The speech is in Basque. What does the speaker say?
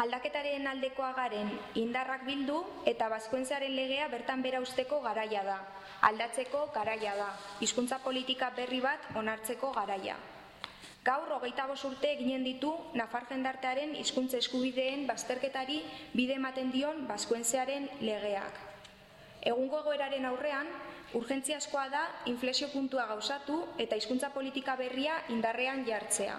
aldaketaren aldekoa garen indarrak bildu eta bazkuentzaren legea bertan bera usteko garaia da. Aldatzeko garaia da, hizkuntza politika berri bat onartzeko garaia. Gaur hogeita urte eginen ditu Nafar jendartearen hizkuntza eskubideen bazterketari bide ematen dion bazkuentzearen legeak. Egungo egoeraren aurrean, urgentziazkoa da inflexio puntua gauzatu eta hizkuntza politika berria indarrean jartzea.